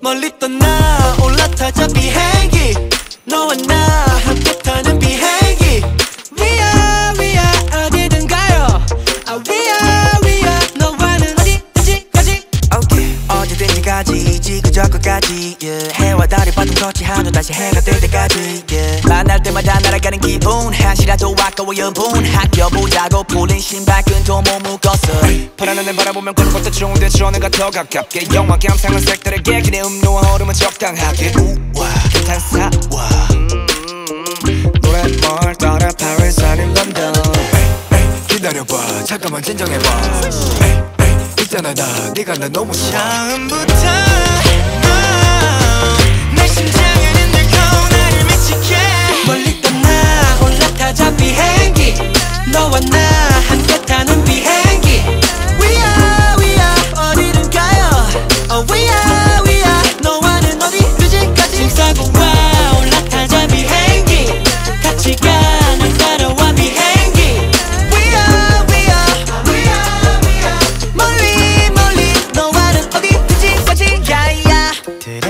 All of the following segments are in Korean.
멀리 떠나 올라타자 비행기. 너와 나 저 끝까지 yeah. 해와 달이 바통 터치한 후 다시 해가 뜰 때까지 yeah. 만날 때마다 날아가는 기분. 한시라도 아까워 연분. 아껴보자고 풀린 신발끈도 못 묶었어. 파란 하늘 바라보면 그런 것도 좋은데 전해가 더 가깝게. 영화 감상한 색들에게 기대 음료와 얼음은 적당하게. 우와 탄사와 노랫말 따라 Paris 아닌 런던 기다려봐. 잠깐만 진정해봐 있잖아 나 네가 나 너무 좋아 처음부터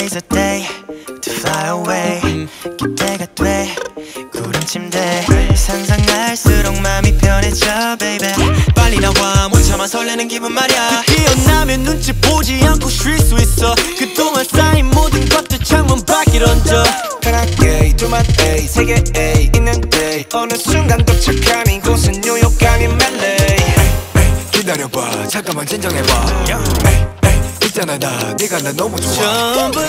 Today's a day to fly away. 기대가 돼. 구름 침대. 상상할수록 마음이 편해져 baby. 빨리 나와. 못 참아 설레는 기분 말야. 기억나면 눈치 보지 않고 쉴 수 있어. 그동안 쌓인 모든 것들 창문 밖에 던져 편하게 두만 A 세개 A 있는데. 어느 순간 도착한 이곳은 뉴욕 아닌 멜레이. 기다려봐. 잠깐만 진정해봐 있잖아 나. 네가 나 너무 좋아. 처음부터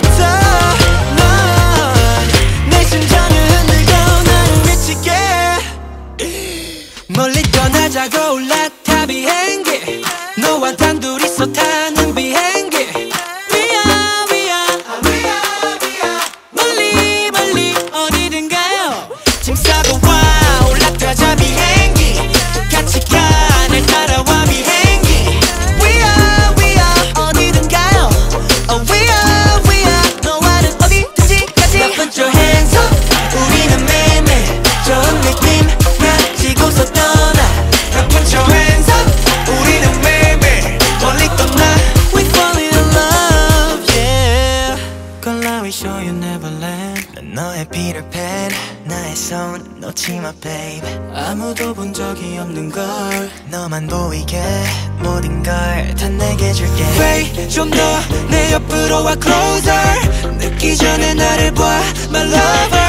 넌내 심장을 흔들고 나를 미치게. 멀리 떠나자고 올라타 비행기. 너와 단둘이서 타 Show you Neverland 난 너의 피터팬 나의 손 놓지 마 babe 아무도 본 적이 없는 걸. 너만 보이게 모든 걸 다 내게 줄게. Wait 좀더 내 옆으로 와 closer. 늦기 전에 나를 봐 My lover